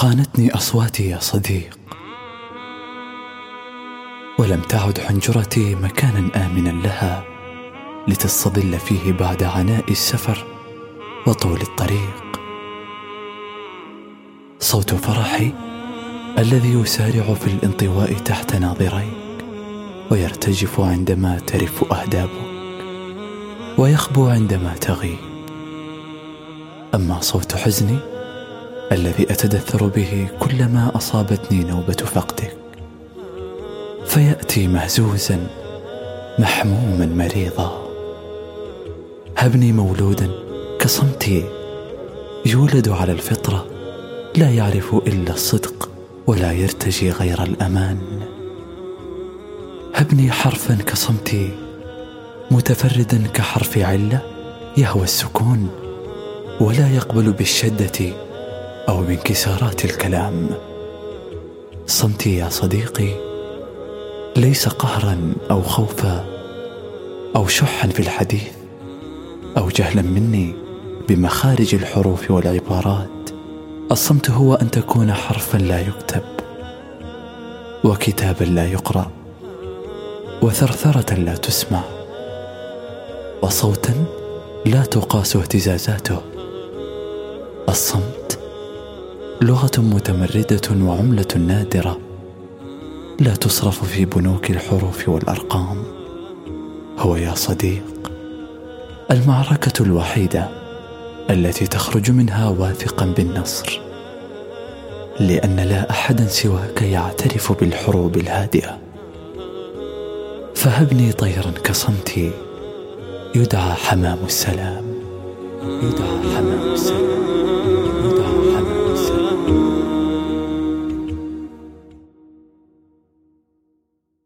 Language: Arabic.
خانتني أصواتي يا صديق. ولم تعد حنجرتي مكانا آمنا لها لتستظل فيه بعد عناء السفر وطول الطريق. صوت فرحي الذي يسارع في الانطواء تحت ناظريك ويرتجف عندما ترف أهدابك ويخبو عندما تغيب. أما صوت حزني الذي أتدثر به كلما أصابتني نوبة فقدك. فيأتي مهزوزا محموما مريضا. هبني مولودا كصمتي. يولد على الفطرة لا يعرف إلا الصدق ولا يرتجي غير الأمان. هبني حرفا كصمتي متفردا كحرف علة يهوى السكون ولا يقبل بالشدة أو بانكسارات الكلام. صمتي يا صديقي ليس قهرا أو خوفا أو شحا في الحديث أو جهلا مني بمخارج الحروف والعبارات. الصمت هو أن تكون حرفا لا يكتب وكتابا لا يقرأ وثرثرة لا تسمع وصوتا لا تقاس اهتزازاته. الصمت لغة متمردة وعملة نادرة لا تصرف في بنوك الحروف والأرقام. هو يا صديق المعركة الوحيدة التي تخرج منها واثقا بالنصر لأن لا احدا سواك يعترف بالحروب الهادئة. فهبني طيرا كصمتي يدعى حمام السلام. يدعى حمام السلام.